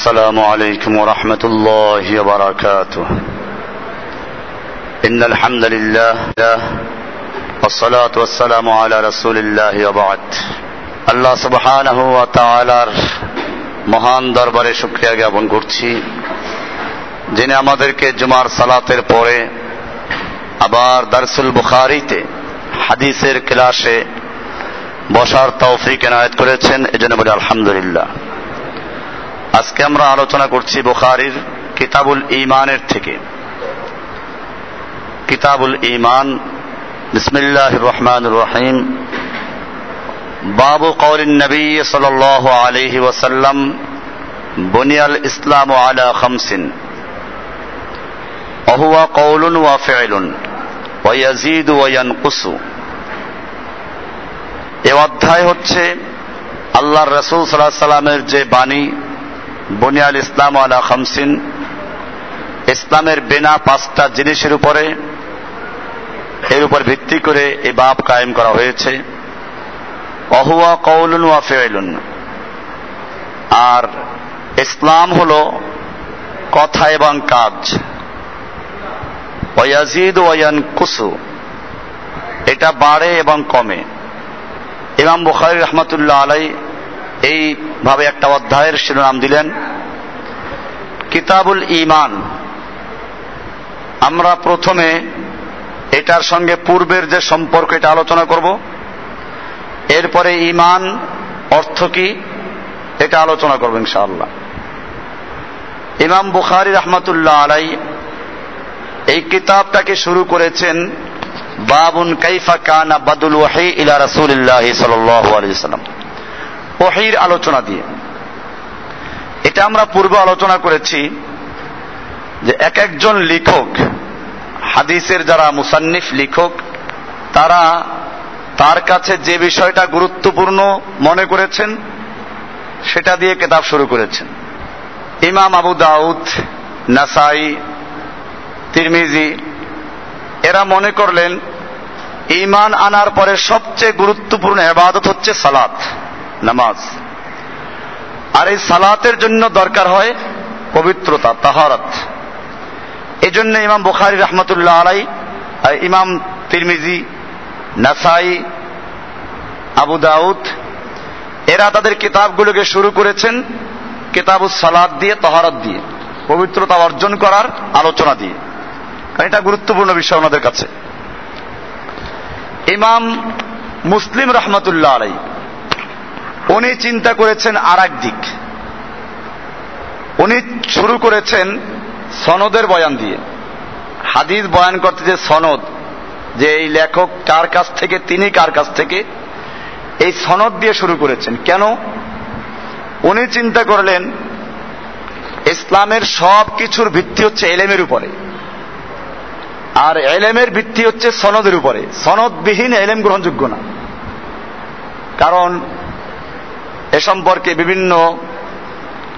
السلام عليكم ورحمة الله وبركاته إن الحمد لله والصلاة والسلام على رسول الله وبعد আল্লাহ সুবহানাহ ওয়া তাআলার মহান দরবারে শুকরিয়া জ্ঞাপন করছি যিনি আমাদেরকে জুমার সালাতের পরে আবার দারসুল বুখারিতে হাদিসের ক্লাসে বসার তৌফিক এনায়েত করেছেন এজন্য বলি আলহামদুলিল্লাহ আজকে আমরা আলোচনা করছি বুখারির কিতাবুল ইমানের থেকে। কিতাবুল ইমান বিসমিল্লাহ রহমান রহিম। বাবু কৌলিন নবী সাল আলহি ওসাল্লাম বুনিয়াল ইসলাম আলা খামসিন। অহুয়া কৌলুন ওয়া ফেলুন ওয়াজিদ ওয়ানকুসু এ অধ্যায় হচ্ছে আল্লাহর রসুল সাল্লাহ সাল্লামের যে বাণী বুনিয়াল ইসলাম আলা খামসিন। ইসলামের বেনা পাঁচটা জিনিসের উপরে, এর উপর ভিত্তি করে এই বাপ কায়েম করা হয়েছে। অহুয়া কৌলুন ওয়া ফেলুন আর ইসলাম হল কথা এবং কাজ। ওয়াজিদ ওয়ান কুসু এটা বাড়ে এবং কমে। ইমাম বুখারি রহমতুল্লাহ আলাই এইভাবে একটা অধ্যায়ের শিরোনাম দিলেন, কিতাবুল ইমান আমরা প্রথমে এটার সঙ্গে পূর্বের যে সম্পর্ক, এটা আলোচনা করব। এরপরে ইমান অর্থ কি, এটা আলোচনা করব ইনশাআল্লাহ। ইমাম বুখারি রহমতুল্লাহ আলাই এই কিতাবটাকে শুরু করেছেন, বাবুন কাইফা কানা বাদুল ওয়াহি ইলা রাসূলিল্লাহ সাল্লাল্লাহু আলাইহি সাল্লাম ওহির আলোচনা দিয়ে। এটা আমরা পূর্বে আলোচনা করেছি যে এক একজন লেখক, হাদিসের যারা মুসান্নিফ লেখক, তারা তার কাছে যে বিষয়টা গুরুত্বপূর্ণ মনে করেছেন, সেটা দিয়ে কেতাব শুরু করেছেন। ইমাম আবু দাউদ, নাসাই, তিরমিজি, এরা মনে করলেন ইমান আনার পরে সবচেয়ে গুরুত্বপূর্ণ এবাদত হচ্ছে সালাত। নামাজ। আর এই সালাতের জন্য দরকার হয় পবিত্রতা, তাহারত। এই জন্য ইমাম বুখারি রহমতুল্লাহ আলাই ইমাম তিরমিজি, নাসাই, আবু দাউদ, এরা তাদের কিতাবগুলোকে শুরু করেছেন কিতাবু সালাদ দিয়ে, তহারত দিয়ে, পবিত্রতা অর্জন করার আলোচনা দিয়ে। কারণ এটা গুরুত্বপূর্ণ বিষয় ওনাদের কাছে। ইমাম মুসলিম রহমতুল্লাহ আলাই উনি চিন্তা করেছেন আর দিক। উনি শুরু করেছেন সনদের বয়ান দিয়ে। হাদিস বয়ান করতে যে সনদ, যে এই লেখক কার কাছ থেকে, তিনি কার কাছ থেকে, এই সনদ দিয়ে শুরু করেছেন। কেন? উনি চিন্তা করলেন, ইসলামের সব কিছুর ভিত্তি হচ্ছে এলেমের উপরে। আর এলেমের ভিত্তি হচ্ছে সনদের উপরে। সনদবিহীন এলেম গ্রহণযোগ্য না। কারণ এ সম্পর্কে বিভিন্ন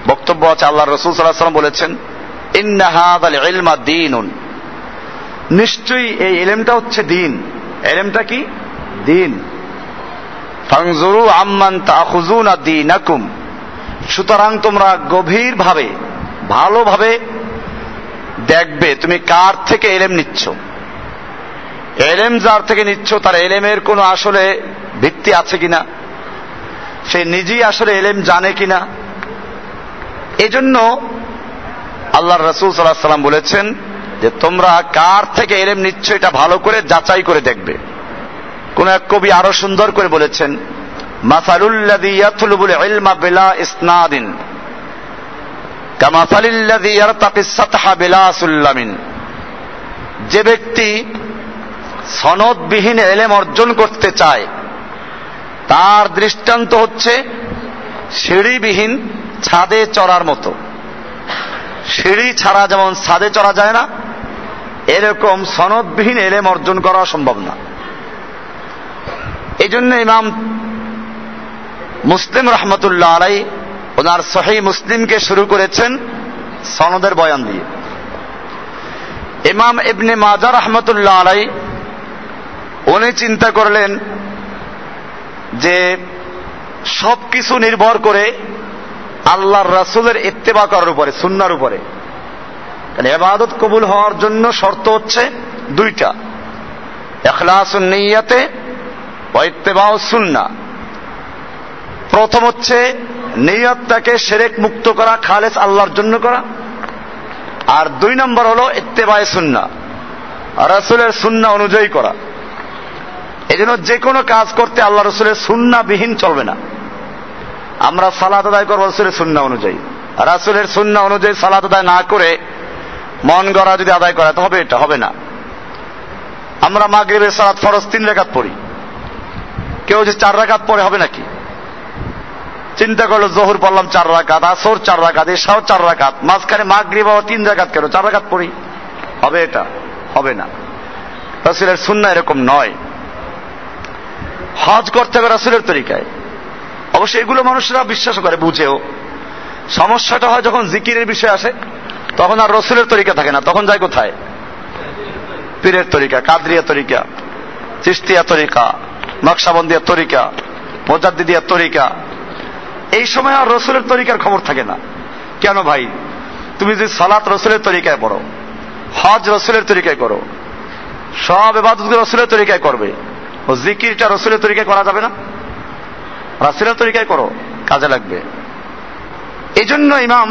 বক্তব্য আছে। আল্লাহ রসুল সাল্লাম বলেছেন ইন্নাহাদ দিন নিশ্চয়ই এই এলেমটা হচ্ছে দিন। এলেমটা কি? দিন। ফাংজুরু আম্মান তাখুজুন দিনাকুম। সুতরাং তোমরা গভীরভাবে, ভালোভাবে দেখবে তুমি কার থেকে এলেম নিচ্ছ। এলেম যার থেকে নিচ্ছ, তার এলেমের কোনো আসলে ভিত্তি আছে কিনা? সে নিজেই আসলে এলেম জানে কিনা? এজন্য আল্লাহ রসুল সাল্লাহ সাল্লাম বলেছেন যে তোমরা কার থেকে এলেম নিচ্ছ এটা ভালো করে যাচাই করে দেখবে। কোন এক কবি আরও সুন্দর করে বলেছেন ইসনাদিন যে ব্যক্তি সনদবিহীন এলেম অর্জন করতে চায় তার দৃষ্টান্ত হচ্ছে সিঁড়িবিহীন ছাদে চড়ার মতো। সিঁড়ি ছাড়া যেমন ছাদে চড়া যায় না, এরকম সনদবিহীন এলেম অর্জন করা সম্ভব না। এই জন্য ইমাম মুসলিম রহমতুল্লাহ আলাই ওনার সহি মুসলিমকে শুরু করেছেন সনদের বয়ান দিয়ে। ইমাম ইবনে মাজা রহমতুল্লাহ আলাই, উনি চিন্তা করলেন যে সব কিছু নির্ভর করে আল্লাহর রাসুলের ইত্তেবা করার উপরে, সুন্নার উপরে। কারণ এবাদত কবুল হওয়ার জন্য শর্ত হচ্ছে দুইটা। এখলাসুন নিয়াতে ইত্তেবাও সুন্না। প্রথম হচ্ছে নিয়তটাকে সেরেক মুক্ত করা, খালেস আল্লাহর জন্য করা। আর দুই নম্বর হলো ইত্তেবায় সুন্না। রাসুলের সুন্না অনুযায়ী করা। এই জন্য যে কোনো কাজ করতে আল্লাহ রসুলের সুন্না বিহীন চলবে না। আমরা সালাত আদায় করব রসুলের সুন্না অনুযায়ী। রাসুলের সুন্না অনুযায়ী সালাত আদায় না করে মন গড়া যদি আদায় করা হবে এটা, হবে না। আমরা মাগরিবের সালাত ফরজ তিন রেখাত পড়ি। কেউ যে চার রাকাত পরে হবে নাকি? চিন্তা করল, জহুর পড়লাম চার রাকাত আসর চার রাকাত এসাও চার রাকাত মাঝখানে মাগরিব তিন রাকাত কেন? চার রাকাত পড়ি। হবে এটা, হবে না। রাসুলের সুন্না এরকম নয়। হজ করতে হবে রাসুলের তরিকায়। অবশ্যই এগুলো মানুষরা বিশ্বাস করে, বুঝেও। সমস্যাটা হয় যখন জিকিরের বিষয় আসে, তখন আর রসুলের তরিকা থাকে না, তখন যায় কোথায়? পীরের তরিকা, কাদরিয়া তরিকা চিস্তিয়া তরিকা, নকশাবন্দিয়া তরিকা, মোজাদ্দিদিয়া তরিকা। এই সময় আর রসুলের তরিকার খবর থাকে না। কেন ভাই? তুমি যদি সালাত রসুলের তরিকায় পড়ো, হজ রসুলের তরিকায় করো, সব এবাদত রসুলের তরিকায় করবে। ও জিকিরটা রসুলের তরিকায় করা যাবে না? রাসুলের তরিকায় করো, কাজে লাগবে। এই জন্য ইমাম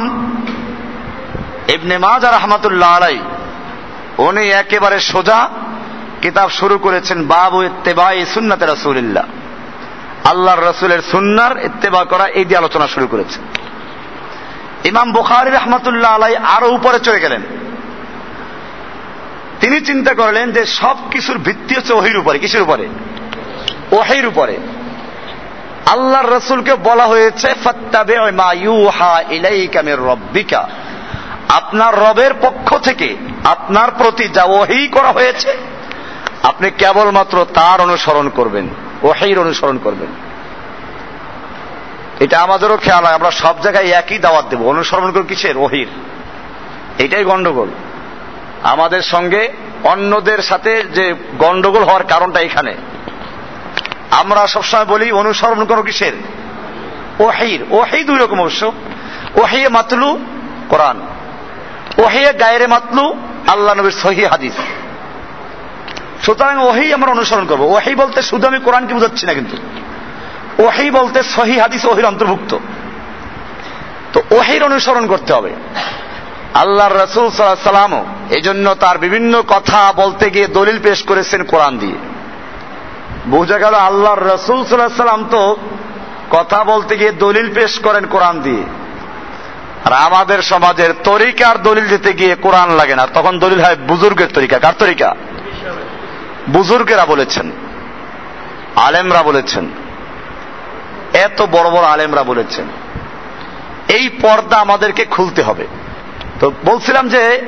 ইবনে মাজা রহমাতুল্লাহ আলাই উনি একেবারে সোজা কিতাব শুরু করেছেন, বাবু ইত্তেবাই সুন্নাতে রাসুলিল্লাহ। আল্লাহর রসুলের সুন্নার ইত্তেবা করা, এই দিয়ে আলোচনা শুরু করেছে ইমাম বুখারি রহমতুল্লাহ আলাই আরও উপরে চলে গেলেন। তিনি চিন্তা করলেন যে সব কিছুর ভিত্তি হচ্ছে ওহির উপরে, কিসের উপরে? ওহির উপরে। আল্লাহর রসুলকে বলা হয়েছে রব্বিকা। আপনার রবের পক্ষ থেকে আপনার প্রতি যা ওহি করা হয়েছে, আপনি কেবলমাত্র তার অনুসরণ করবেন, ওহির অনুসরণ করবেন। এটা আমাদেরও খেয়াল হয়, আমরা সব জায়গায় একই দাওয়াত দেব। অনুসরণ করব কিসের? ওহির। এটাই গন্ডগোল আমাদের সঙ্গে অন্যদের সাথে যে গন্ডগোল হওয়ার কারণটা এখানে। আমরা সবসময় বলি, অনুসরণ করো কিসের? ওহির। ওহি দুই রকম অবশ্য। ওহিয়ে মাতলু কোরআন। ওহিয়ে গায়েরে মাতলু আল্লাহ নবীর সহি হাদিস। সুতরাং ওহি আমরা অনুসরণ করব। ওহি বলতে শুধু আমি কোরআনকে বুঝাচ্ছি না কিন্তু। ওহি বলতে সহি হাদিস, ওহির অন্তর্ভুক্ত। তো ওহির অনুসরণ করতে হবে। আল্লাহর রসুল সাল্লামও এই জন্য তার বিভিন্ন কথা বলতে গিয়ে দলিল পেশ করেছেন কোরআন দিয়ে। বোঝা গেল আল্লাহর রসুল সাল্লাম তো কথা বলতে গিয়ে দলিল পেশ করেন কোরআন দিয়ে। আর আমাদের সমাজের তরিকার দলিল দিতে গিয়ে কোরআন লাগে না। তখন দলিল হয় বুজুর্গের তরিকা। কার তরিকা? বুজুর্গেরা বলেছেন। আলেমরা বলেছেন। এত বড় বড় আলেমরা বলেছেন। এই পর্দা আমাদেরকে খুলতে হবে। তো বলছিলাম যে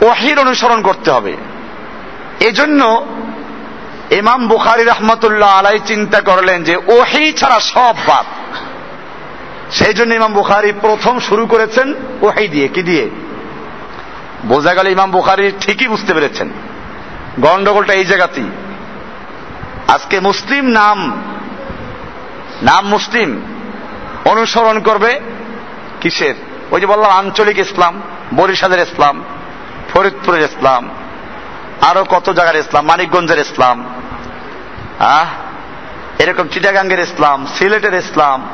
ওহির অনুসরণ করতে হবে। এজন্য ইমাম বুখারি রহমতুল্লাহ আলাই চিন্তা করলেন যে ওহি ছাড়া সব বাদ। সেই জন্য ইমাম বুখারি প্রথম শুরু করেছেন ওহি দিয়ে। কি দিয়ে? বোঝা গেল ইমাম বুখারি ঠিকই বুঝতে পেরেছেন। গন্ডগোলটা এই জায়গাতেই। আজকে মুসলিম নাম নাম মুসলিম অনুসরণ করবে কিসের? ওই যে বললাম, আঞ্চলিক ইসলাম, বরিশালের ইসলাম, ফরিদপুরের ইসলাম, আরও কত জায়গার ইসলাম, মানিকগঞ্জের ইসলাম এরকম চিটাগাঙ্গের ইসলাম, সিলেটের ইসলাম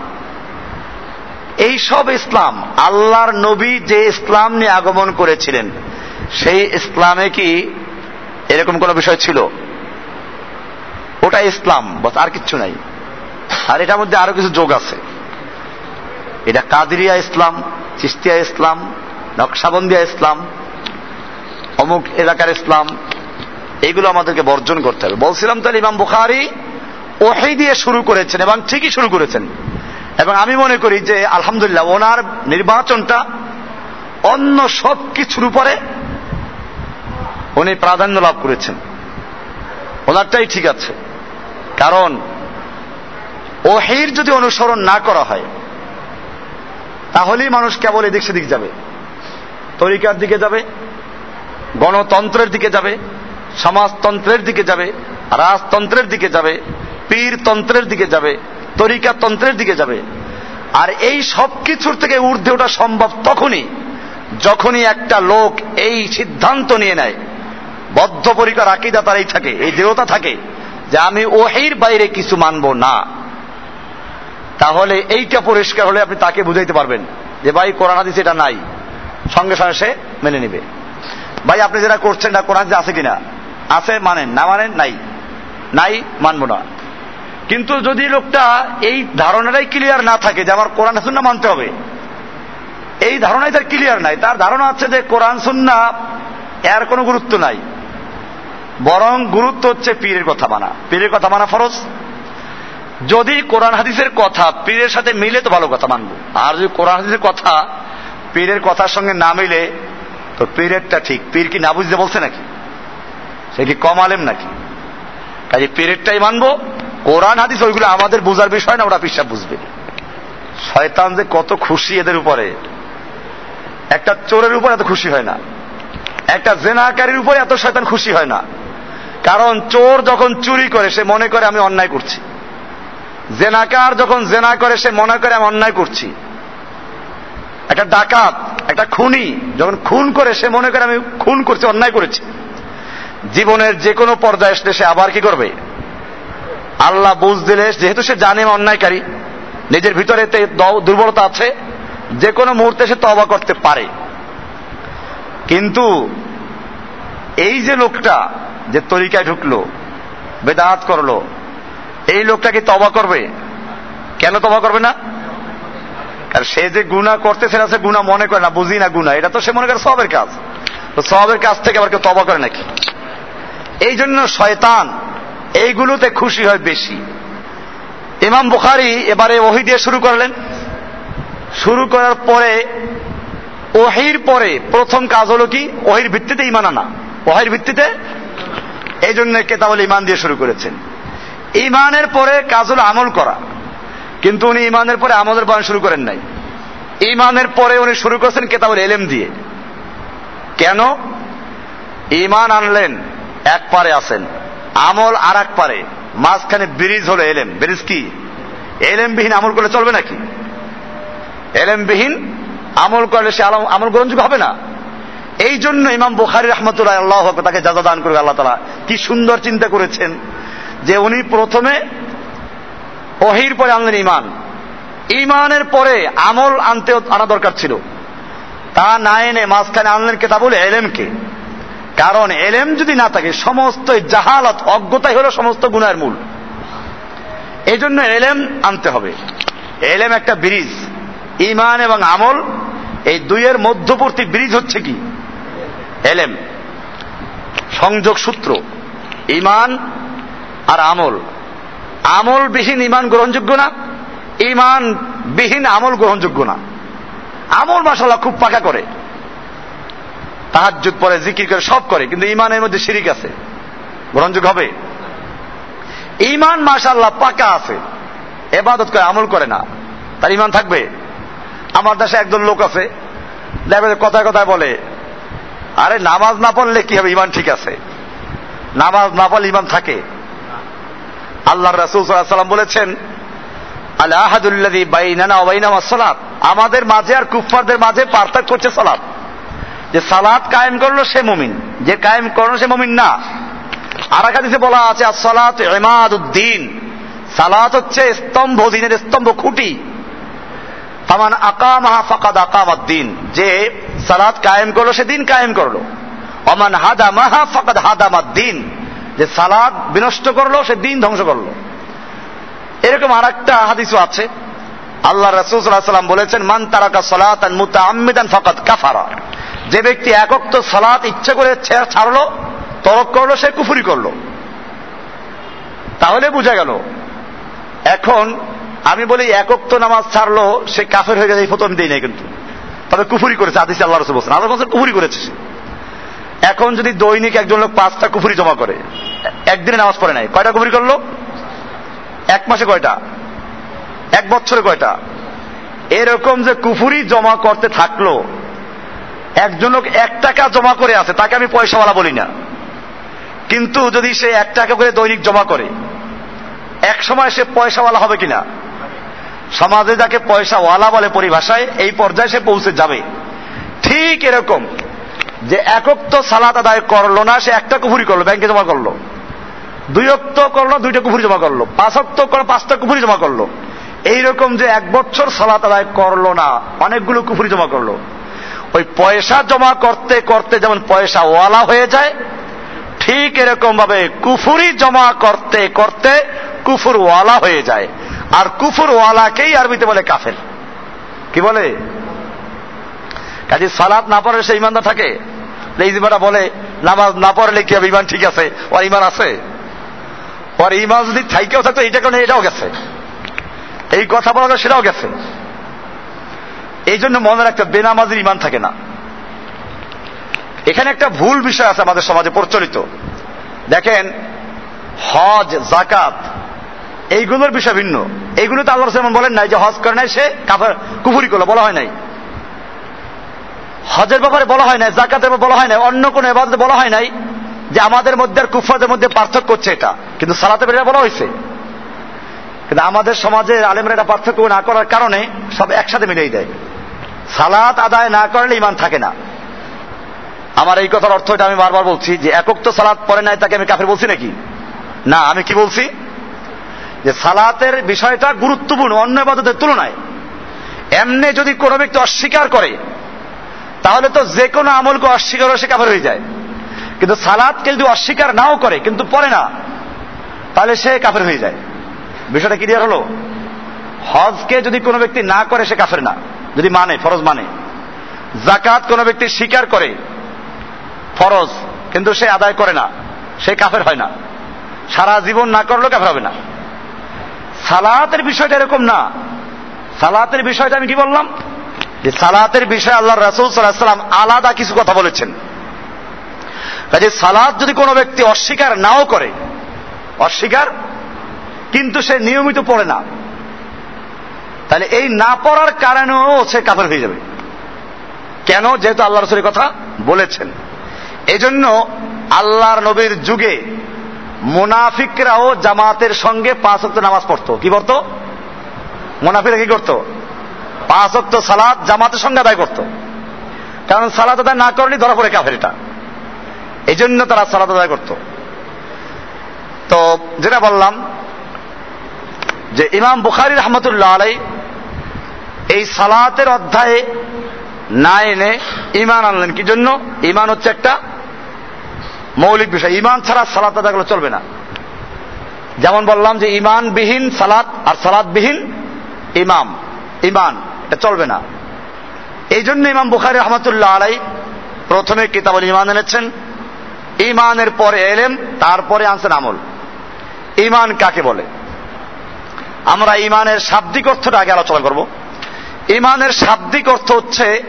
এই সব ইসলাম, আল্লাহর নবী যে ইসলাম নিয়ে আগমন করেছিলেন, সেই ইসলামে কি এরকম কোন বিষয় ছিল? ওটা ইসলাম, বস, আর কিচ্ছু নাই। আর এটার মধ্যে আরও কিছু যোগ আছে। এটা কাদিরিয়া ইসলাম, চিস্তিয়া ইসলাম, নকশাবন্দিয়া ইসলাম, অমুক এলাকার ইসলাম এগুলো আমাদেরকে বর্জন করতে হবে। বলছিলাম তাহলে ইমাম বুখারি ওহি দিয়ে শুরু করেছেন এবং ঠিকই শুরু করেছেন। এবং আমি মনে করি যে আলহামদুলিল্লাহ ওনার নির্বাচনটা অন্য সব কিছুর উপরে উনি প্রাধান্য লাভ করেছেন। ওনারটাই ঠিক আছে। কারণ ওহির যদি অনুসরণ না করা হয় তাহলেই মানুষ কেবল এদিক সেদিক যাবে। তরিকার দিকে যাবে, গণতন্ত্রের দিকে যাবে, সমাজতন্ত্রের দিকে যাবে, রাজতন্ত্রের দিকে যাবে, পীরতন্ত্রের দিকে যাবে, তরিকাতন্ত্রের দিকে যাবে। আর এই সব কিছুর থেকে ঊর্ধ্বে ওঠা সম্ভব তখনই, যখনই একটা লোক এই সিদ্ধান্ত নিয়ে নেয়। বদ্ধপরিকর আকিদা তারাই থাকে, এই দেহতা থাকে যে আমি ওহির বাইরে কিছু মানব না। তাহলে এইটা পরিষ্কার হলে আপনি তাকে বুঝাইতে পারবেন যে ভাই কোরআন হাদিস এটা নাই। সঙ্গে সঙ্গে সে মেনে নিবে। ভাই, আপনি যেটা করছেন না কোরআন আছে কিনা? আছে, মানেন। না মানেন, নাই। নাই, মানব না। কিন্তু যদি লোকটা এই ধারণাটাই ক্লিয়ার না থাকে যে আমার কোরআন সুন্না মানতে হবে, এই ধারণাই তার ক্লিয়ার নাই। তার ধারণা আছে যে কোরআন সুন্না এর কোনো গুরুত্ব নাই। বরং গুরুত্ব হচ্ছে পীরের কথা মানা। পীরের কথা মানা ফরজ। যদি কোরআন হাদিসের কথা পীরের সাথে মিলে তো ভালো কথা মানবো। আর যদি কোরআন হাদিসের কথা পীরের কথার সঙ্গে না মিলে, তো পীরেরটা ঠিক। পীর কি না বুঝতে বলছে নাকি? সে কি কম আলেম নাকি? কাজে পীরেরটাই মানবো। কোরআন হাদিস ওইগুলো আমাদের বোঝার বিষয় না, ওরা পিসাব বুঝবে। শয়তান যে কত খুশি এদের উপরে। একটা চোরের উপর এত খুশি হয় না। একটা জেনাকারীর উপরে এত শয়তান খুশি হয় না। কারণ চোর যখন চুরি করে, সে মনে করে আমি অন্যায় করছি। জেনাকার যখন জেনা করে, সে মনে করে, আমি অন্যায় করছি। একটা ডাকাত, একটা খুনি যখন খুন করে, সে মনে করে, আমি খুন করছি, অন্যায় করেছি। জীবনের যে কোনো পর্যায়ে আসলে সে আবার কি করবে? আল্লাহ বুঝ দিলে, যেহেতু সে জানে অন্যায়কারী, নিজের ভিতরে দুর্বলতা আছে যে কোনো মুহূর্তে সে তবা করতে পারে। কিন্তু এই যে লোকটা যে তরিকায় ঢুকলো, বেদাত করল এই লোকটা কি তবা করবে? কেন তবা করবে না? কারণ সে যে গুণা করতেছে না, সে গুণা মনে করে না, বুঝি না গুণা এটা তো সে মনে করে সবের কাজ। তো সবের কাজ থেকে আবার কেউ তবা করে নাকি? এই জন্য শয়তান এইগুলোতে খুশি হয় বেশি। ইমাম বুখারি এবারে ওহি দিয়ে শুরু করলেন। শুরু করার পরে ওহির পরে প্রথম কাজ হলো কি? ওহির ভিত্তিতে ইমান আনা। ওহির ভিত্তিতে? এই জন্য কেতাবল ইমান দিয়ে শুরু করেছেন। ইমানের পরে কাজ হলো আমল করা। কিন্তু উনি ইমানের পরে আমলের বয়ান শুরু করেন নাই। ইমানের পরে উনি শুরু করেছেন কেতাবল এলেম দিয়ে। কেন? ইমান আনলেন, এক পারে আছেন। আমল আর এক পারে। মাঝখানে ব্রিজ হলো এলেম ব্রিজ কি? এলেমবিহীন আমল করলে চলবে নাকি? এলেমবিহীন আমল করলে সে আমল গ্রহণযোগ্য হবে না। এই জন্য ইমাম বুখারি রহমতুল্লাহ আল্লাহ তাকে যাজা দান করবে আল্লাহ তালা কি সুন্দর চিন্তা করেছেন। যে উনি প্রথমে অহির পরে আনলেন ইমান ইমানের পরে আমল আনতে আনা দরকার ছিল। তা না এনে মাঝখানে আনলেন কেতাবুল এলেমকে। কারণ এলেম যদি না থাকে, সমস্ত জাহালত অজ্ঞতাই হলো সমস্ত গুণের মূল। এই জন্য এলেম আনতে হবে। এলেম একটা ব্রিজ। ইমান এবং আমল, এই দুইয়ের মধ্যবর্তী ব্রিজ হচ্ছে কি? এলেম। সংযোগ সূত্র ইমান আর আমল। আমল বিহীন ইমান গ্রহণযোগ্য না ইমান বিহীন আমল গ্রহণযোগ্য না। আমল মাসাল্লাহ খুব পাকা করে। তাহাজুদ পরে জিকির করে সব করে, কিন্তু ইমানের মধ্যে শিরিক আছে। গ্রহণযোগ্য হবে? ইমান মাসাল্লাহ পাকা আছে। এবাদত করে, আমল করে না। তার ইমান থাকবে? আমার দেশে একজন লোক আছে কথায় কথায় বলে, আরে নামাজ না পড়লে কি হবে? ইমান ঠিক আছে। নামাজ না পড়লে ইমান থাকে। আল্লাহ রাসুল সাল্লাম বলেছেন আল্লাহাদুল্লাদি বাইনানা ওবাইনামা সালাত। আমাদের মাঝে আর কুফফারদের মাঝে পার্থক্য হচ্ছে সালাত। যে সালাত কায়েম করল সে মুমিন, যে কায়েম করল সে মুমিন না। আর একাদিসে বলা আছে সালাত এমাদ উদ্দিন সালাত হচ্ছে স্তম্ভ, দিনের স্তম্ভ খুঁটি। তামান আকামাহা ফাকাদ আকামাদ দিন যে সালাত কায়েম করল, সে দিন কায়েম করল। অমান হাদা মাহা ফাকাদ হাদামাদ দিন যে সালাদ বিনষ্ট করল, সে দিন ধ্বংস করল। এরকম আর একটা হাদিসও আছে। আল্লাহ রসুলাম বলেছেন, মান তারাকা সালাত মুতা আমিদান ফকাত কাফারা। যে ব্যক্তি একক তো সালাত ইচ্ছে করে ছাড়লো, তরক করল, সে কুফুরি করল। তাহলে বোঝা গেল, এখন আমি বলি একক তো নামাজ ছাড়লো, সে কাফের হয়ে গেছে, এই ফটো আমি দিই নাই কিন্তু। তবে কুফুরি করেছে আদিস আল্লাহ রসুল বলছেন। আল্লাহ কুফুরি করেছে এখন যদি দৈনিক একজন লোক পাঁচটা কুফুরি জমা করে একদিনে নামাজ পড়ে নাই। কয়টা কুফুরি করল? এক মাসে কয়টা? এক বছরে কয়টা? এরকম যে কুফুরি জমা করতে থাকল, একজন লোক এক টাকা জমা করে আছে, তাকে আমি পয়সাওয়ালা বলি না। কিন্তু যদি সে এক টাকা করে দৈনিক জমা করে, এক সময় সে পয়সাওয়ালা হবে কিনা? সমাজে যাকে পয়সা ওয়ালা বলে পরিভাষায়, এই পর্যায়ে সে পৌঁছে যাবে। ঠিক এরকম যে একক তো সালাত আদায় করল না, সে একটা কুফুরি করল, ব্যাংকে জমা করল। দুই অক্ত করল, দুইটা কুফুরি জমা করল। পাঁচ অক্ত করল, পাঁচটা কুফুরি জমা করল। এইরকম যে এক বছর সালাত আদায় করল না, অনেকগুলো কুফুরি জমা করল। ওই পয়সা জমা করতে করতে যেমন পয়সা ওয়ালা হয়ে যায়, ঠিক এরকম ভাবে কুফুরি জমা করতে করতে কুফুর ওয়ালা হয়ে যায়। আর কুফুর ওয়ালাকেই আরবিতে বলে কাফের। কি বলে? কাজে সালাত না পড়লে সে ইমানদার থাকে। এই বলে, নামাজ না পড়লে কি হবে ইমান ঠিক আছে? ওর ইমান আছে? ওর ইমান যদি থাইকেও থাকতো, এইটা কারণে এটাও গেছে। এই কথা বলা সেটাও গেছে। এই জন্য মনে রাখতে বেনামাজির ইমান থাকে না। এখানে একটা ভুল বিষয় আছে আমাদের সমাজে প্রচলিত। দেখেন, হজ জাকাত এইগুলোর বিষয় ভিন্ন। এইগুলো তো আল্লাহ যেমন বলেন নাই যে হজ করে নাই, সে কাফের, কুফুরি করল, বলা হয় নাই। হজের ব্যাপারে বলা হয় নাই জাকাতের বলা হয় নাই, অন্য কোনো এবাদতে বলা হয় নাই। যে আমাদের মধ্যে আর কুফাদের মধ্যে পার্থক্য হচ্ছে এটা। কিন্তু সালাতে বেরিয়ে বলা হয়েছে। কিন্তু আমাদের সমাজে আলেমরা এটা পার্থক্য না করার কারণে সব একসাথে মিলিয়ে দেয়। সালাত আদায় না করলে ইমান থাকে না। আমার এই কথার অর্থ এটা আমি বারবার বলছি যে একক তো সালাত পরে নাই তাকে আমি কাফের বলছি নাকি? না, আমি কি বলছি? যে সালাতের বিষয়টা গুরুত্বপূর্ণ, অন্য এবাদতের তুলনায়। এমনি যদি কোনো ব্যক্তি অস্বীকার করে, তাহলে তো যে কোনো আমলকে অস্বীকার সে কাফের হয়ে যায়। কিন্তু সালাদকে যদি অস্বীকার নাও করে, কিন্তু পরে না, তাহলে সে কাফের হয়ে যায়। বিষয়টা ক্লিয়ার হলো? হজকে যদি কোনো ব্যক্তি না করে, সে কাফের না। যদি মানে ফরজ মানে। জাকাত কোনো ব্যক্তি স্বীকার করে, ফরজ, কিন্তু সে আদায় করে না, সে কাফের হয় না। সারা জীবন না করলেও কাফের হবে না। সালাতের বিষয়টা এরকম না। সালাতের বিষয়টা আমি কি বললাম? যে সালাতের বিষয়ে আল্লাহ রাসুল সাল্লাহ সাল্লাম আলাদা কিছু কথা বলেছেন। কাজে সালাদ যদি কোনো ব্যক্তি অস্বীকার নাও করে, অস্বীকার, কিন্তু সে নিয়মিত পড়ে না, তাহলে এই না পড়ার কারণেও সে কাফের হয়ে যাবে। কেন? যেহেতু আল্লাহ রসুলের কথা বলেছেন। এই জন্য আল্লাহর নবীর যুগে মুনাফিকরাও জামাতের সঙ্গে পাঁচ অক্ট নামাজ পড়তো। কি পড়তো? মুনাফিকরা কি করতো? পাঁচ অক্ট সালাদ জামাতের সঙ্গে আদায় করতো। কারণ সালাদ আদায় না করলে ধরা পড়ে কাফের এটা। এই জন্য তারা সালাদ আদায় করত। তো যেটা বললাম যে ইমাম বুখারি রহমতুল্লাহ আলাই এই সালাতের অধ্যায়ে না এনে ইমান আনলেন। কি জন্য ইমান হচ্ছে একটা মৌলিক বিষয়। ইমান ছাড়া সালাত আদাগুলো চলবে না। যেমন বললাম যে ইমানবিহীন সালাত আর সালাদবিহীন ইমাম। ইমান এটা চলবে না। এই জন্য ইমাম বুখারি রহমতুল্লাহ আলাই প্রথমে কিতাবুল ইমান এনেছেন। ইমানের পরে এলেম তারপরে আনছেন আমল। ইমান কাকে বলে? আমরা ইমানের শাব্দিক অর্থটা আগে আলোচনা করব। ইমানের শাব্দিক অর্থ হচ্ছে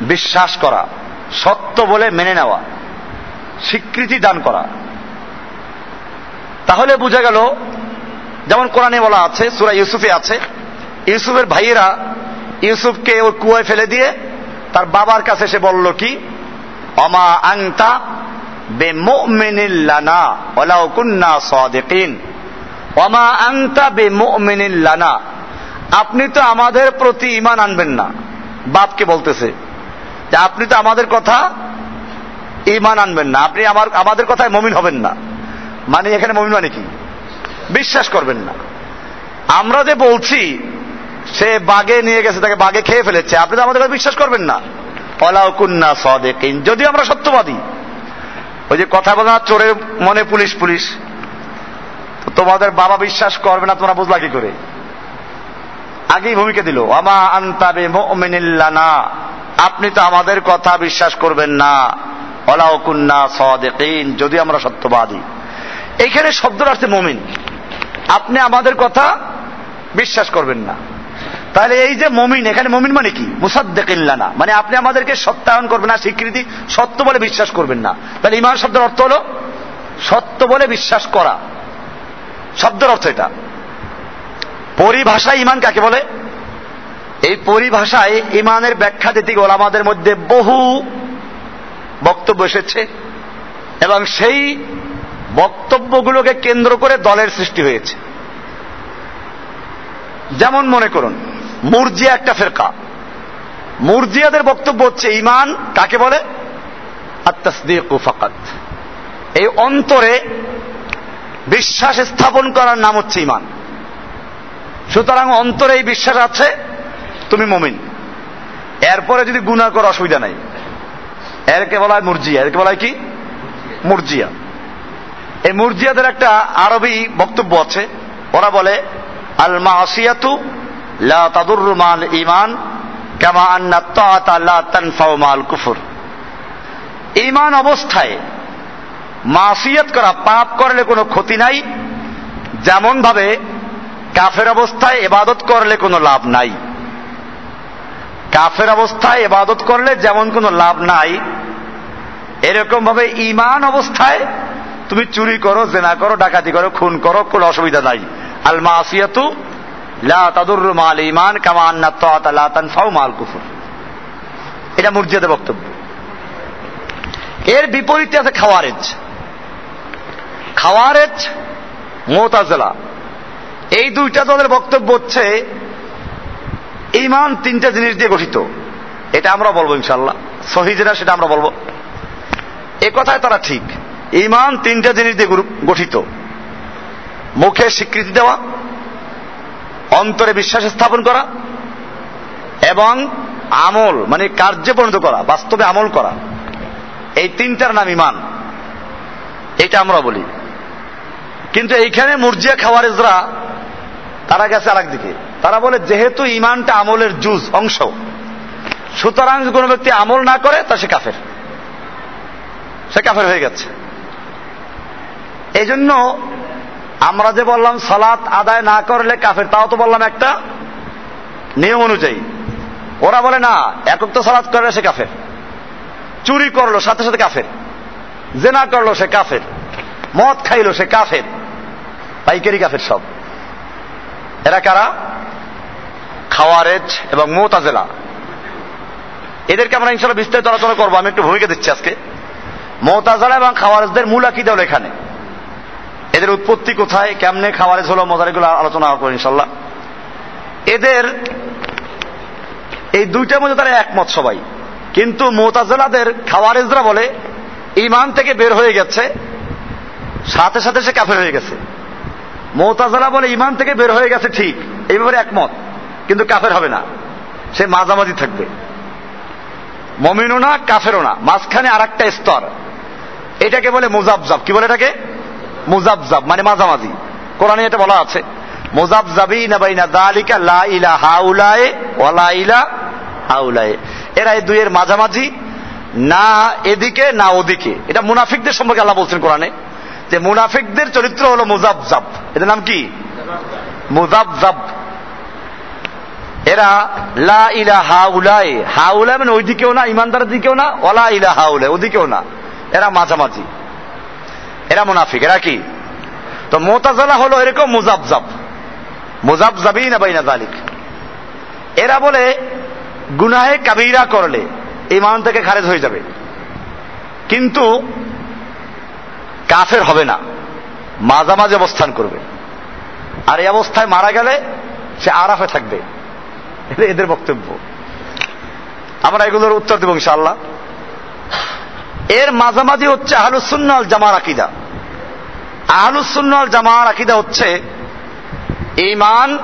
বিশ্বাস করা, সত্য বলে মেনে নেওয়া, স্বীকৃতি দান করা। তাহলে বোঝা গেল, যেমন কোরআনে বলা আছে, সুরা ইউসুফে আছে, ইউসুফের ভাইয়েরা ইউসুফকে ওর কুয়ায় ফেলে দিয়ে তার বাবার কাছে সে বলল কি? অমা আংতা বে অমা আংতা বে আপনি তো আমাদের প্রতি ইমান আনবেন না। বাপকে বলতেছে, যে আপনি তো আমাদের কথা ইমান আনবেন না, আপনি আমার, আমাদের কথায় মমিন হবেন না। মানে এখানে মমিন মানে কি? বিশ্বাস করবেন না। আমরা যে বলছি সে বাগে নিয়ে গেছে, তাকে বাগে খেয়ে ফেলেছে। আপনি তো আমাদের কথা বিশ্বাস করবেন না। অলাউ কুন্না সদেকিন। যদিও আমরা সত্যবাদী। ওই যে কথা বলা চোরের মনে পুলিশ পুলিশ। তোমাদের বাবা বিশ্বাস করবে না, তোমরা বুঝলা কি করে? আগেই ভূমিকা দিল। আমা আন্তাবে মোমিনিল্লানা আপনি তো আমাদের কথা বিশ্বাস করবেন না। অলাউ কুন্না সদেকিন। যদি আমরা সত্যবাদী। এখানে শব্দটা আসছে মমিন। আপনি আমাদের কথা বিশ্বাস করবেন না। তাহলে এই যে মমিন, এখানে মমিন মানে কি? মুসাদ্দেকিল্লানা মানে আপনি আমাদেরকে সত্যায়ন করবেন না স্বীকৃতি সত্য বলে বিশ্বাস করবেন না। তাহলে ইমান শব্দের অর্থ হলো সত্য বলে বিশ্বাস করা। শব্দের অর্থ এটা। পরিভাষায় ইমান কাকে বলে? এই পরিভাষায় ইমানের ব্যাখ্যা দিতে আমাদের মধ্যে বহু বক্তব্য এসেছে, এবং সেই বক্তব্যগুলোকে কেন্দ্র করে দলের সৃষ্টি হয়েছে। যেমন মনে করুন মুরজিয়া একটা ফেরকা। মুরজিয়াদের বক্তব্য হচ্ছে ইমান কাকে বলে? ফাকাত। এই অন্তরে বিশ্বাস স্থাপন করার নাম হচ্ছে ইমান সুতরাং অন্তরে এই বিশ্বাস আছে, তুমি মমিন। এরপরে যদি গুণা করার অসুবিধা নাই। এরকে বলা হয় মুরজিয়া। এরকে বলা হয় কি? মুরজিয়া। এই মুরজিয়াদের একটা আরবি বক্তব্য আছে। ওরা বলে আল মাসিয়াতু লা তাদুরু মাল ইমান কামা আন্না তাআতা ইমান অবস্থায় মাসিয়াত করা, পাপ করলে কোনো ক্ষতি নাই যেমন ভাবে কাফের অবস্থায় এবাদত করলে কোনো লাভ নাই। কাফের অবস্থায় এবাদত করলে যেমন কোনো লাভ নাই এরকম ভাবে ইমান অবস্থায় তুমি চুরি করো, জেনা করো, ডাকাতি করো, খুন করো, কোনো অসুবিধা নাই। আল মাসিয়াতু লা তাদুরু মাল ইমান কামা এটা মুরজিয়াদের বক্তব্য। এর বিপরীতে আছে খাওয়ারেজ। খাওয়ারেজ, মোতাজেলা। এই দুইটা দলের বক্তব্য হচ্ছে ইমান তিনটা জিনিস দিয়ে গঠিত। এটা আমরা বলব ইনশাল্লাহ সহি সেটা আমরা বলব। এ কথায় তারা ঠিক। ইমান তিনটা জিনিস দিয়ে গঠিত। মুখে স্বীকৃতি দেওয়া অন্তরে বিশ্বাস স্থাপন করা এবং আমল মানে কার্যে পরিণত করা, বাস্তবে আমল করা। এই তিনটার নাম ইমান এটা আমরা বলি। কিন্তু এইখানে মুরজিয়া খাওয়ারেজরা, তারা গেছে আর তারা বলে, যেহেতু ইমানটা আমলের জুজ, অংশ, সুতরাং কোনো ব্যক্তি আমল না করে, তা সে কাফের। সে কাফের হয়ে গেছে। এই জন্য আমরা যে বললাম সালাত আদায় না করলে কাফের, তাও তো বললাম একটা নিয়ম অনুযায়ী। ওরা বলে, না, একক তো সালাত করলে সে কাফের। চুরি করল সাথে সাথে কাফের। জেনা করল সে কাফের। মদ খাইলো সে কাফের। পাইকারি কাফের সব। এরা কারা? খাওয়ারেজ এবং মোতাজেলা। এদেরকে আমরা ইনশাল্লাহ বিস্তারিত আলোচনা করব। আমি একটু ভূমিকা দিচ্ছি আজকে। মোতাজেলা এবং খাওয়ারেজদের মূল আকিদা হলো এখানে। এদের উৎপত্তি কোথায়, কেমনে খাওয়ারেজ হলো মজারিগুলো আলোচনা করব ইনশাল্লাহ এদের এই দুইটার মধ্যে তারা একমত সবাই। কিন্তু মোতাজেলাদের খাওয়ারেজরা বলে ইমান থেকে বের হয়ে গেছে, সাথে সাথে সে কাফের হয়ে গেছে। মোতাজেলা বলে ইমান থেকে বের হয়ে গেছে ঠিক, এই ব্যাপারে একমত, কিন্তু কাফের হবে না। সে মাঝামাঝি থাকবে। মমিনও না কাফেরও না মাঝখানে আর একটা স্তর। এটাকে বলে মুজাবজাব। কি বলে এটাকে? মুজাবজাব মানে মাঝামাঝি। কোরআনে এটা বলা আছে মুজাবজাবি না বাইনা দালিকা লা ইলা হাউলায়ে ওয়ালা ইলা হাউলায়ে। এরা এই দুইয়ের মাঝামাঝি, না এদিকে, না ওদিকে। এটা মুনাফিকদের সম্পর্কে আল্লাহ বলছেন কোরআনে, যে মুনাফিকদের চরিত্র হলো মুজাবজাব। এদের নাম কি? মুজাবজাব। এরা লা ইলা হাউলায়, হাউলা মানে ওইদিকেও না, ইমানদারের দিকেও না ওলা ইলা হাউলায়, ওদিকেও না। এরা মাঝামাঝি। এরা মুনাফিক, এরা কি? তো মোতাজালা হলো এরকম মুজাবজাব। মুজাবজাবি না বাইনা এরা বলে, গুনাহে কাবিরা করলে ইমান থেকে খারেজ হয়ে যাবে। কিন্তু কাফের হবে না, মাঝামাঝি অবস্থান করবে। আর এই অবস্থায় মারা গেলে সে আরাফে থাকবে। এদের বক্তব্য। আমরা এগুলোর উত্তর দেব ইনশাল্লাহ এর মাঝামাঝি হচ্ছে আহলুসুন্নাল জামার আকিদা। আহলুসুন্নাল জামার আকিদা হচ্ছে ইমান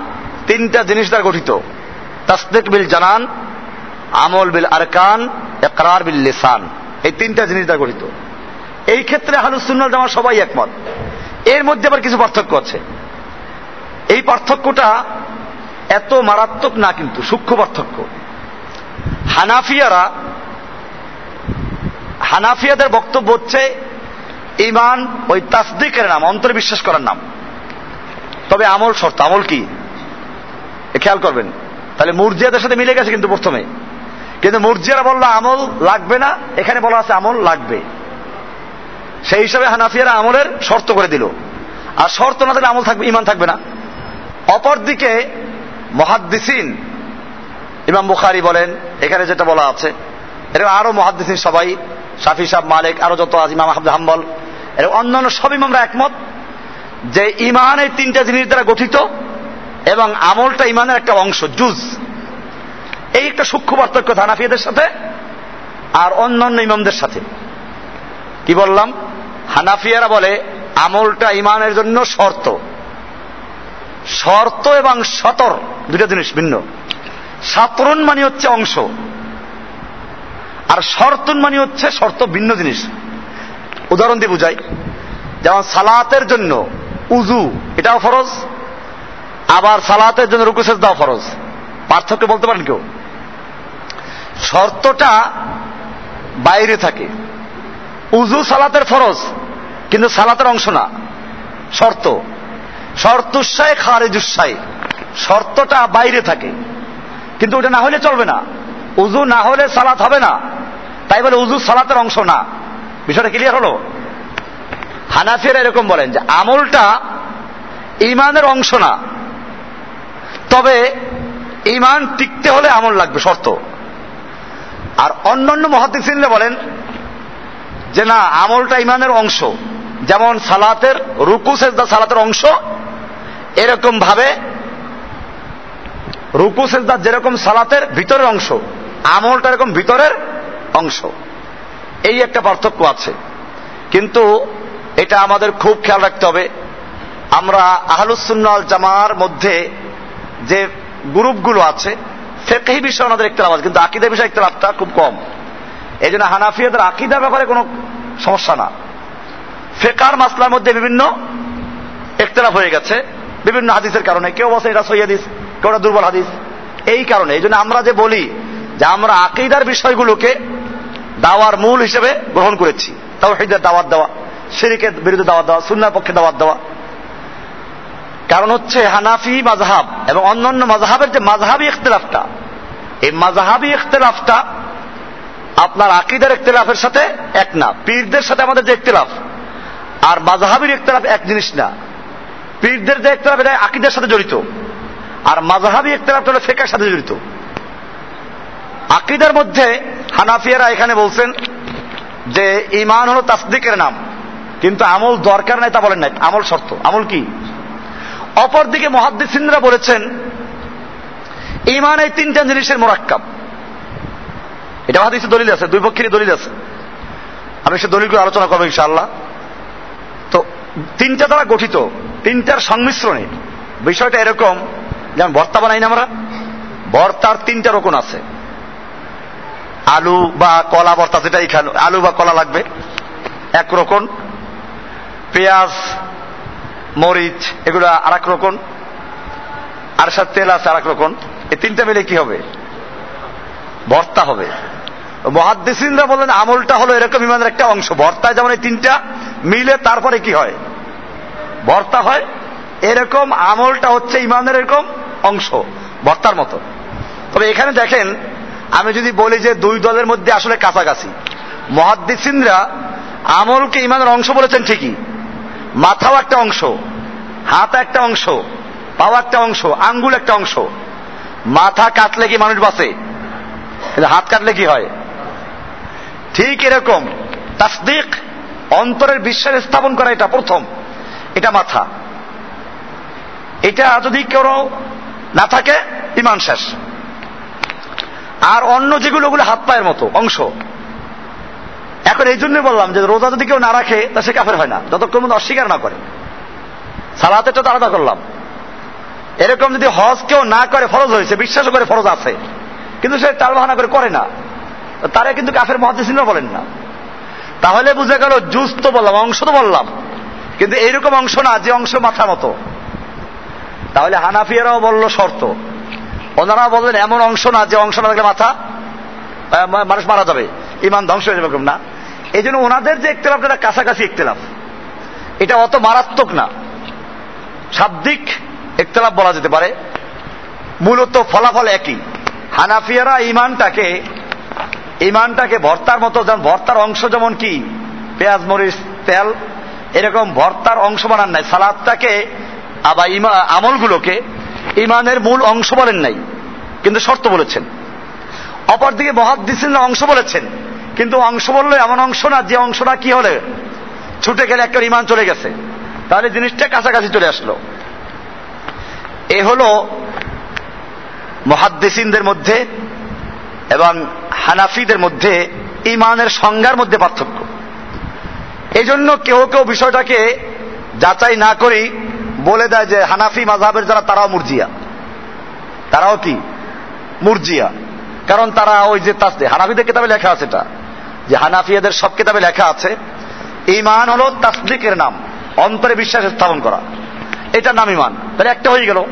তিনটা জিনিস দ্বারা গঠিত। তাসদিক বিল জানান, আমল বিল আরকান একরার বিল লিসান। এই তিনটা জিনিস দ্বারা গঠিত। এই ক্ষেত্রে আহলুসুন্নাল জামা সবাই একমত। এর মধ্যে আবার কিছু পার্থক্য আছে। এই পার্থক্যটা এত মারাত্মক না কিন্তু, সূক্ষ্ম পার্থক্য। হানাফিয়ারা হানাফিয়াদের বক্তব্য হচ্ছে ইমান ওই তাসদিকের নাম অন্তর বিশ্বাস করার নাম। তবে আমল শর্ত, আমল কি? খেয়াল করবেন। তাহলে মুরজিয়াদের সাথে মিলে গেছে কিন্তু প্রথমে। কিন্তু মুরজিয়ারা বলল, আমল লাগবে না। এখানে বলা আছে, আমল লাগবে। সেই হিসাবে হানাফিয়ারা আমলের শর্ত করে দিল। আর শর্ত না দিলে আমল থাকবে ইমান থাকবে না। অপরদিকে মহাদ্দিসিন, ইমাম বুখারি বলেন, এখানে যেটা বলা আছে, এরকম আরও মহাদ্দিসিন সবাই শাফি সাহ মালিক, আরও যত ইমাম আহমদ হাম্বল এরকম অন্যান্য সব ইমামরা একমত যে ইমান এই তিনটা জিনিস দ্বারা গঠিত এবং আমলটা ইমানের একটা অংশ, জুজ। এই একটা সূক্ষ্ম পার্থক্য হানাফিয়াদের সাথে আর অন্যান্য ইমামদের সাথে। কি বললাম? হানাফিয়ারা বলে, আমলটা ইমানের জন্য শর্ত। শর্ত এবং সতর দুটা জিনিস ভিন্ন। সাতরুন মানে হচ্ছে অংশ। আর শর্তুন মানে হচ্ছে শর্ত ভিন্ন জিনিস। উদাহরণ দিয়ে বুঝাই। যেমন সালাতের জন্য উজু এটাও ফরজ। আবার সালাতের জন্য রুকুসেজ দাও ফরজ। পার্থক্য বলতে পারেন কেউ? শর্তটা বাইরে থাকে। উজু সালাতের ফরজ, কিন্তু সালাতের অংশ না। শর্ত। শর্তুসায় খারেজুসাই শর্তটা বাইরে থাকে। কিন্তু ওটা না হলে চলবে না। উজু না হলে সালাত হবে না। তাই বলে উজু সালাতের অংশ না। বিষয়টা ক্লিয়ার হলো? হানাফিরা এরকম বলেন যে আমলটা ইমানের অংশ না। তবে ইমান টিকতে হলে আমল লাগবে, শর্ত। আর অন্যান্য মহাদিসিনরা বলেন যে না, আমলটা ইমানের অংশ। যেমন সালাতের রুকু, সেজদা সালাতের অংশ, এরকম ভাবে রুকু, সেজদা যেরকম সালাতের ভিতরের অংশ, আমলটা এরকম ভিতরের অংশ। এই একটা পার্থক্য আছে। কিন্তু এটা আমাদের খুব খেয়াল রাখতে হবে। আমরা আহলুসুন্নাল জামার মধ্যে যে গ্রুপগুলো আছে, ফেকহি বিষয়ে আমাদের ইখতলাফ আছে, কিন্তু আকিদা বিষয়ে ইখতলাফটা খুব কম। এই জন্য হানাফিয়াদের আকিদার ব্যাপারে কোনো সমস্যা না। ফেকার মাসলার মধ্যে বিভিন্ন ইখতলাফ হয়ে গেছে। বিভিন্ন হাদিসের কারণে। কেউ বলছে এটা সই হাদিস, কেউ দুর্বল হাদিস। এই কারণে। এই জন্য আমরা যে বলি যে আমরা আকিদার বিষয়গুলোকে দাওয়ার মূল হিসেবে গ্রহণ করেছি। তাও হেদের দাওয়াত দেওয়া, শিরিকের বিরুদ্ধে দাওয়াত দেওয়া, সুন্নার পক্ষে দাওয়াত দেওয়া। কারণ হচ্ছে হানাফি মাঝহাব এবং অন্যান্য মাঝহাবের যে মাঝহাবি ইখতলাফটা, এই মাঝহাবি ইখতলাফটা আপনার আকিদার ইখতলাফের সাথে এক না, পীরদের সাথে আমাদের যে ইখতলাফ, আর মাঝহাবির ইখতলাফ এক জিনিস না। পীরদের যে ইখতলাফ, এটা আকিদের সাথে জড়িত। আর মাঝহাবি ইখতলাফটা হলো ফেকার সাথে জড়িত। আকিদার মধ্যে হানাফিয়ারা এখানে বলছেন যে ইমান হলো তাসদিকের নাম। কিন্তু আমল দরকার নাই তা বলেন নাই। আমল শর্ত। আমল কি? অপরদিকে মহাদ্দিসিনরা বলেছেন ইমান এই তিনটা জিনিসের মোরাক্কাব। এটা হাদিসে দলিল আছে, দুই পক্ষেরই দলিল আছে। আমি সে দলিলগুলো আলোচনা করব ইনশাআল্লাহ। তো তিনটা দ্বারা গঠিত, তিনটার সংমিশ্রণে। বিষয়টা এরকম, যেমন ভর্তা বানাই না আমরা, ভর্তার তিনটা রকম আছে। আলু বা কলা ভর্তা যেটা এখানে, আলু বা কলা লাগবে। এক রকম। পেঁয়াজ, মরিচ, এগুলো আর এক রকম। আর সাথে তেল আছে আর এক রকম। এই তিনটা মিলে কি হবে? ভর্তা হবে। মহাদ্দেসিনরা বলেন, আমলটা হলো এরকম ইমানের একটা অংশ। ভর্তায় যেমন এই তিনটা মিলে, তারপরে কি হয়? ভর্তা হয়। এরকম আমলটা হচ্ছে ইমানের এরকম অংশ, ভর্তার মতো। তবে এখানে দেখেন আমি যদি বলি যে দুই দলের মধ্যে আসলে কাছাকাছি, মহাদ্দিসিনরা আমলকে ইমানের অংশ বলেছেন ঠিকই। মাথাও একটা অংশ হাত একটা অংশ, পাও একটা অংশ, আঙ্গুল একটা অংশ। মাথা কাটলে কি মানুষ বাঁচে? হাত কাটলে কি হয়? ঠিক এরকম তাসদিক, অন্তরের বিশ্বাস স্থাপন করা এটা প্রথম। এটা মাথা। এটা যদি কেউ না থাকে, ইমান শেষ। আর অন্য যেগুলো, ওগুলো হাত পায়ের মতো, অংশ। এখন এই জন্যই বললাম যে রোজা যদি কেউ না রাখে, তা সে কাফের হয় না, যতক্ষণ অস্বীকার না করে। সালাতেটা তো আলাদা করলাম। এরকম যদি হজ কেউ না করে, ফরজ হয়েছে, বিশ্বাস করে ফরজ আছে, কিন্তু সে টাল বাহানা করে করে না তারা কিন্তু কাফের মহাদিসিনরা বলেন না। তাহলে বুঝে গেল, জুস তো বললাম, অংশ তো বললাম, কিন্তু এইরকম অংশ না, যে অংশ মাথা মতো। তাহলে হানাফিয়ারাও বলল শর্ত। ওনারা বললেন, এমন অংশ না, যে অংশ না থাকলে মাথা মানুষ মারা যাবে। ইমান ধ্বংস হয়ে যাবে না। এই জন্য ওনাদের যে ইকতলাফ এটা কাছাকাছি ইকতলাফ এটা অত মারাত্মক না। শাব্দিক ইকতলাফ বলা যেতে পারে। মূলত ফলাফল একই। হানাফিয়ারা ইমানটাকে ইমানটাকে ভর্তার মতো, যেমন ভর্তার অংশ যেমন কি? পেঁয়াজ, মরিচ, তেল, এরকম ভর্তার অংশ বানান নাই। সালাদটাকে, আবার আমলগুলোকে ইমানের মূল অংশ বলেন নাই, কিন্তু শর্ত বলেছেন। অপরদিকে মহাদিসিন অংশ বলেছেন, কিন্তু অংশ বললে এমন অংশ না, যে অংশটা কি হলে ছুটে গেলে একটা ইমান চলে গেছে। তাহলে জিনিসটা কাছাকাছি চলে আসলো। এ হল মহাদ্দেসিনদের মধ্যে এবং হানাফিদের মধ্যে ইমানের সংজ্ঞার মধ্যে পার্থক্য। এই জন্য কেউ কেউ বিষয়টাকে যাচাই না করেই বলে দেয় যে হানাফি মাঝাবের যারা, তারাও মুরজিয়া। তারাও কি? মুরজিয়া। কারণ তারা ওই যে তাসদে হানাফিদের কিতাবে লেখা আছে এটা। যে হানাফিয়াদের সব কিতাবে লেখা আছে ইমান হলো তাসদিকের নাম, অন্তরে বিশ্বাস স্থাপন করা। এটার নাম ইমান তাহলে একটা হয়ে গেল।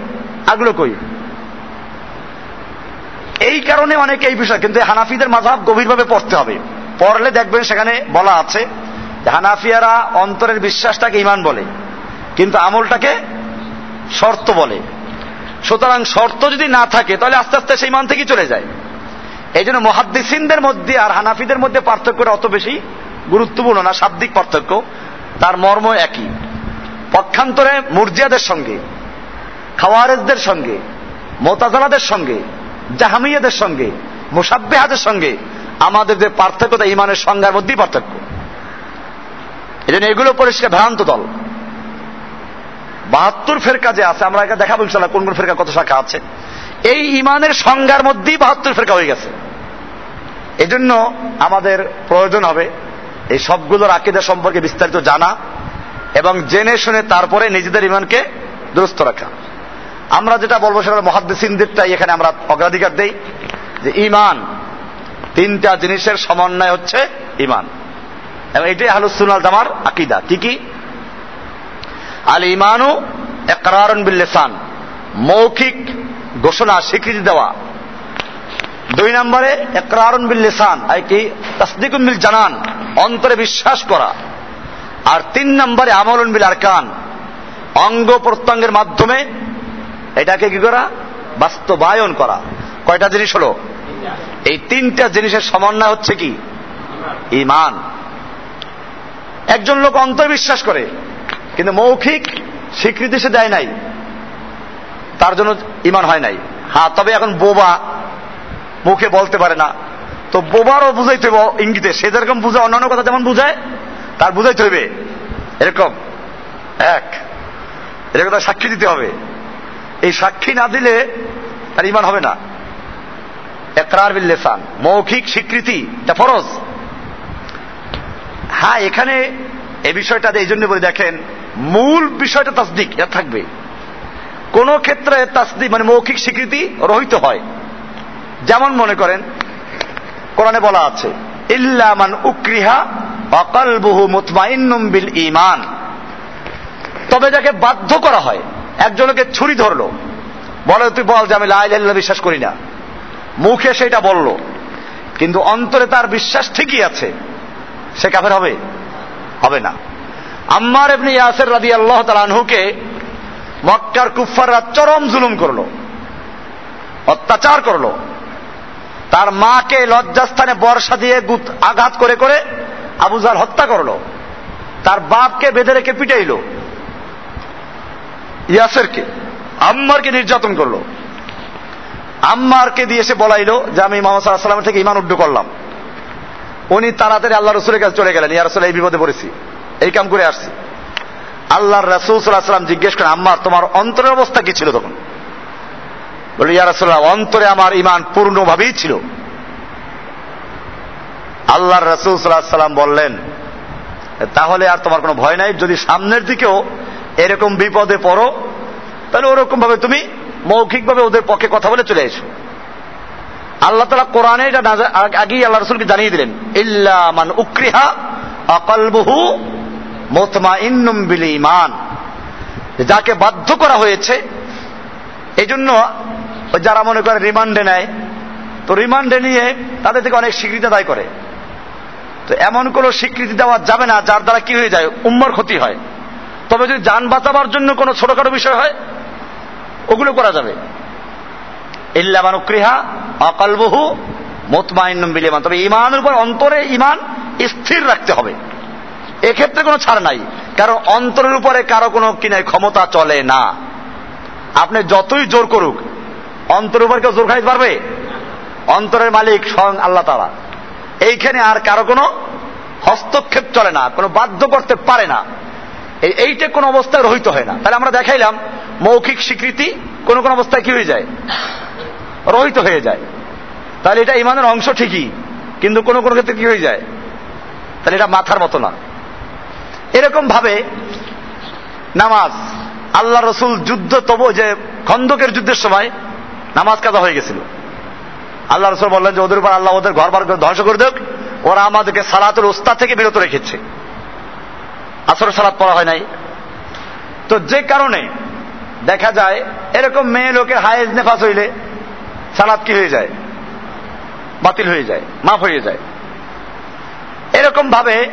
আগুলো কই? এই কারণে অনেকে এই বিষয়, কিন্তু হানাফিদের মাঝাব গভীরভাবে পড়তে হবে। পড়লে দেখবেন সেখানে বলা আছে হানাফিয়ারা অন্তরের বিশ্বাসটাকে ইমান বলে। কিন্তু আমলটাকে শর্ত বলে। সুতরাং শর্ত যদি না থাকে, তাহলে আস্তে আস্তে সেই মান থেকেই চলে যায়। এই জন্য মহাদ্দিসিনদের মধ্যে আর হানাফিদের মধ্যে পার্থক্যটা অত বেশি গুরুত্বপূর্ণ না, শাব্দিক পার্থক্য। তার মর্ম একই। পক্ষান্তরে মুরজিয়াদের সঙ্গে, খাওয়ারেজদের সঙ্গে, মোতাজালাদের সঙ্গে, জাহামিয়াদের সঙ্গে মুসাব্বেহাদের সঙ্গে আমাদের যে পার্থক্য তা ইমানের সংজ্ঞার মধ্যেই পার্থক্য। এই জন্য এগুলো পরিষ্কার ভ্রান্ত দল। বাহাত্তর ফেরকা যে আছে, আমরা দেখাবো ইনশাল্লাহ কোন কোন ফেরকা কত শাখা আছে। এই ইমানের সংজ্ঞার মধ্যেই বাহাত্তর ফেরকা হয়ে গেছে। এজন্য আমাদের প্রয়োজন হবে এই সবগুলোর আকিদা সম্পর্কে বিস্তারিত জানা এবং জেনে শুনে তারপরে নিজেদের ইমানকে দুরস্ত রাখা। আমরা যেটা বলব সেটা মহাদ্দিসিনদেরটাই এখানে আমরা অগ্রাধিকার দেই যে ইমান তিনটা জিনিসের সমন্বয় হচ্ছে ইমান এবং এটাই হালুসুনাল জামার আকিদা। কি কি? আল ইমানু একরারন বিল্লেসান। মৌখিক ঘোষণা, স্বীকৃতি দেওয়া। দুই নম্বরে একরারন বিল্লেসান আর কি তসদিকুম বিল জানান অন্তরে বিশ্বাস করা। আর তিন নম্বরে, আমলন বিল আরকান অঙ্গ প্রত্যঙ্গের মাধ্যমে এটাকে কি করা? বাস্তবায়ন করা। কয়টা জিনিস হলো? এই তিনটা জিনিসের সমন্বয় হচ্ছে কি? ইমান। একজন লোক অন্তর্বিশ্বাস করে কিন্তু মৌখিক স্বীকৃতি সে দেয় নাই। তার জন্য ইমান হয় নাই। হ্যাঁ তবে এখন বোবা মুখে বলতে পারে না। তো বোবারও বুঝাইতে হবে ইঙ্গিতে। সে যেরকম বুঝায় অন্যান্য কথা যেমন বুঝায়, তার বুঝাইতে হবে এরকম। এক। এরকম তার সাক্ষী দিতে হবে। এই সাক্ষী না দিলে তার ইমান হবে না। একরার বিল লেসান। মৌখিক স্বীকৃতি, এটা ফরজ। হ্যাঁ এখানে এই বিষয়টা এই জন্য বলে, দেখেন মূল বিষয়টা তাসদিক এটা থাকবে। কোন ক্ষেত্রে তাসদিক মানে মৌখিক স্বীকৃতি রহিত হয়। যেমন মনে করেন, কোরআনে বলা আছে ইল্লামান উক্রিহা অকালবহু মুতমাইন্নুম বিল ইমান তবে যাকে বাধ্য করা হয়, একজনকে ছুরি ধরলো, বলে, তুই বল যে আমি লাইল্লাহ বিশ্বাস করি না। মুখে সেটা বলল, কিন্তু অন্তরে তার বিশ্বাস ঠিকই আছে, সে কাফের হবে? হবে না। আম্মার এমনি ইয়াসের রাদি আল্লাহ তালানহুকে মক্কার কুফাররা চরম জুলুম করল, অত্যাচার করল। তার মাকে লজ্জাস্থানে বর্ষা দিয়ে আঘাত করে করে আবুজার হত্যা করল। তার বাপকে বেঁধে রেখে পিটাইল। ইয়াসেরকে, আম্মারকে নির্যাতন করল। আম্মারকে দিয়ে এসে বলাইলো যে, আমি মোহাম্মদ সাল্লাহ সাল্লামের থেকে ইমান উড্ডু করলাম। উনি তাড়াতাড়ি আল্লাহ রসুলের কাছে চলে গেলেন। ইয়া এই বিপদে পড়েছি। এই কাম করে আসছি। আল্লাহর রসুল সাল্লাহ সাল্লাম জিজ্ঞেস করেন আম্মার তোমার অন্তরের অবস্থা কি ছিল তখন? বলে, ইয়া রসুল্লাহ অন্তরে আমার ইমান পূর্ণভাবেই ছিল। আল্লাহর রসুল সাল্লাহ সাল্লাম বললেন, তাহলে আর তোমার কোনো ভয় নাই, যদি সামনের দিকেও এরকম বিপদে পড়ো, তাহলে ওরকম ভাবে তুমি মৌখিকভাবে ওদের পক্ষে কথা বলে চলে এসো। আল্লাহ তালা কোরআনে এটা আগেই আল্লাহ রসুলকে জানিয়ে দিলেন ইল্লামান উক্রিহা অকলবহু মোতমা ইন্নুম ইমান যাকে বাধ্য করা হয়েছে এই জন্য যারা মনে করে রিমান্ডে নেয়, তো রিমান্ডে নিয়ে তাদের থেকে অনেক স্বীকৃতি আদায় করে। তো এমন কোন স্বীকৃতি দেওয়া যাবে না, যার দ্বারা কি হয়ে যায়? উম্মর ক্ষতি হয়। তবে যদি যান বাঁচাবার জন্য কোনো ছোটখাটো বিষয় হয়, ওগুলো করা যাবে। ইল্লামানুক্রিহা অকালবহু মোতমাইন্নম বিলিমান তবে ইমানের উপর অন্তরে ইমান স্থির রাখতে হবে। এক্ষেত্রে কোনো ছাড় নাই। কারণ অন্তরের উপরে কারও কোনো কিনে ক্ষমতা চলে না। আপনি যতই জোর করুক, অন্তরের উপর কেউ জোর খাইতে পারবে? অন্তরের মালিক স্বয়ং আল্লাহ তালা এইখানে আর কারও কোনো হস্তক্ষেপ চলে না, কোনো বাধ্য করতে পারে না। এইটা কোন অবস্থায় রহিত হয় না। তাহলে আমরা দেখাইলাম, মৌখিক স্বীকৃতি কোন কোন অবস্থায় কি হয়ে যায়? রহিত হয়ে যায়। তাহলে এটা ইমানের অংশ ঠিকই, কিন্তু কোন কোন ক্ষেত্রে কি হয়ে যায়? তাহলে এটা মাথার মতো না। এরকম ভাবে নামাজ, আল্লাহ রসুল যুদ্ধ তবু যে খন্দকের যুদ্ধের সময় নামাজ কাজা হয়ে গেছিল। আল্লাহ রসুল বললেন যে ওদের উপর আল্লাহ ওদের ঘর বার করে ধ্বংস করে দেখ ওরা আমাদেরকে সালাতুল ওস্তা থেকে বিরত রেখেছে। আসর সালাত পড়া হয় নাই। তো যে কারণে দেখা যায় এরকম মেয়ে লোকের হায়েজ নেফাস হইলে সালাদ কি হয়ে যায়? বাতিল হয়ে যায়, মাফ হয়ে যায়। এরকম ভাবে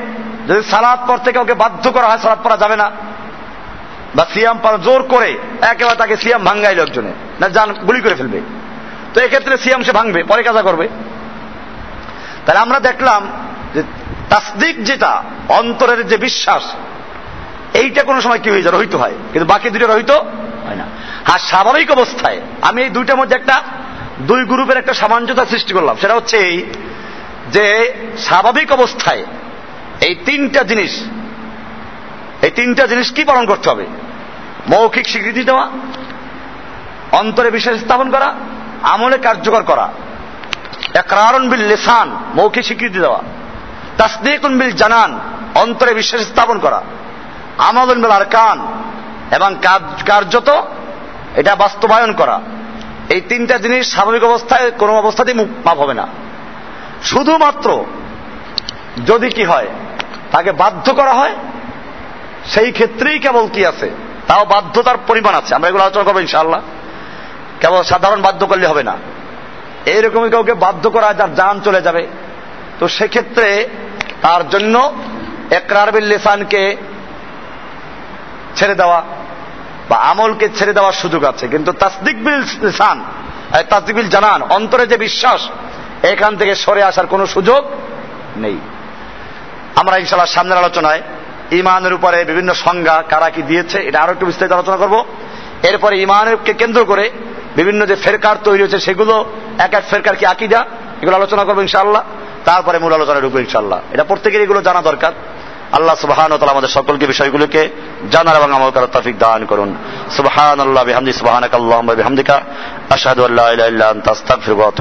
যদি সালাদ পড়তে কাউকে বাধ্য করা হয় সালাদ পড়া যাবে না। বা সিয়াম পড়া জোর করে একেবারে তাকে সিয়াম ভাঙ্গাইল একজনে। না, যান, গুলি করে ফেলবে। তো এক্ষেত্রে সিয়াম সে ভাঙবে, পরে কাজা করবে। তাহলে আমরা দেখলাম যে তাসদিক যেটা, অন্তরের যে বিশ্বাস, এইটা কোনো সময় কি হয়ে যায়? রহিত হয়। কিন্তু বাকি দুটো রহিত হয় না। হ্যাঁ স্বাভাবিক অবস্থায় আমি এই দুইটার মধ্যে একটা দুই গ্রুপের একটা সামঞ্জস্য সৃষ্টি করলাম। সেটা হচ্ছে এই যে স্বাভাবিক অবস্থায় এই তিনটা জিনিস, এই তিনটা জিনিস কি পালন করতে হবে? মৌখিক স্বীকৃতি দেওয়া, অন্তরে বিশ্বাস স্থাপন করা, আমলে কার্যকর করা। একরারণ বিল লেসান, মৌখিক স্বীকৃতি দেওয়া। তাসদিকুন বিল জানান, অন্তরে বিশ্বাস স্থাপন করা। আমাদন বিল আরকান, এবং কার্যত এটা বাস্তবায়ন করা। এই তিনটা জিনিস স্বাভাবিক অবস্থায়, কোনো অবস্থাতেই মাপ হবে না। শুধুমাত্র যদি কি হয় তাকে বাধ্য করা হয়, সেই ক্ষেত্রেই কেবল কি আছে? তাও বাধ্যতার পরিমাণ আছে। আমরা এগুলো আলোচনা করব ইনশাআল্লাহ। কেবল সাধারণ বাধ্য করলে হবে না। এইরকমই কাউকে বাধ্য করা যার যান চলে যাবে। তো সেক্ষেত্রে তার জন্য একরার বিল লেসানকে ছেড়ে দেওয়া বা আমলকে ছেড়ে দেওয়ার সুযোগ আছে। কিন্তু তাসদিক বিল লেসান তাসদিক বিল জানান, অন্তরে যে বিশ্বাস, এখান থেকে সরে আসার কোনো সুযোগ নেই। আমরা ইনশাল্লাহ সামনের আলোচনায় ইমানের উপরে বিভিন্ন সংজ্ঞা কারা কি দিয়েছে, এটা আরও একটু বিস্তারিত আলোচনা করব। এরপরে ইমানকে কেন্দ্র করে বিভিন্ন যে ফেরকার তৈরি হয়েছে, সেগুলো এক এক ফেরকার কি আকিদা, এগুলো আলোচনা করব ইনশাআল্লাহ। তারপরে মূল আলোচনা ঢুকবো ইনশাআল্লাহ। এটা প্রত্যেকের এগুলো জানা দরকার। আল্লাহ সুবাহান তালা আমাদের সকলকে বিষয়গুলোকে জানার এবং আমল করার তফিক দান করুন। সুবাহান আল্লাহ বিহামদি সুবাহানাক আল্লাহ বিহামদিকা, আশহাদু আল্লাহ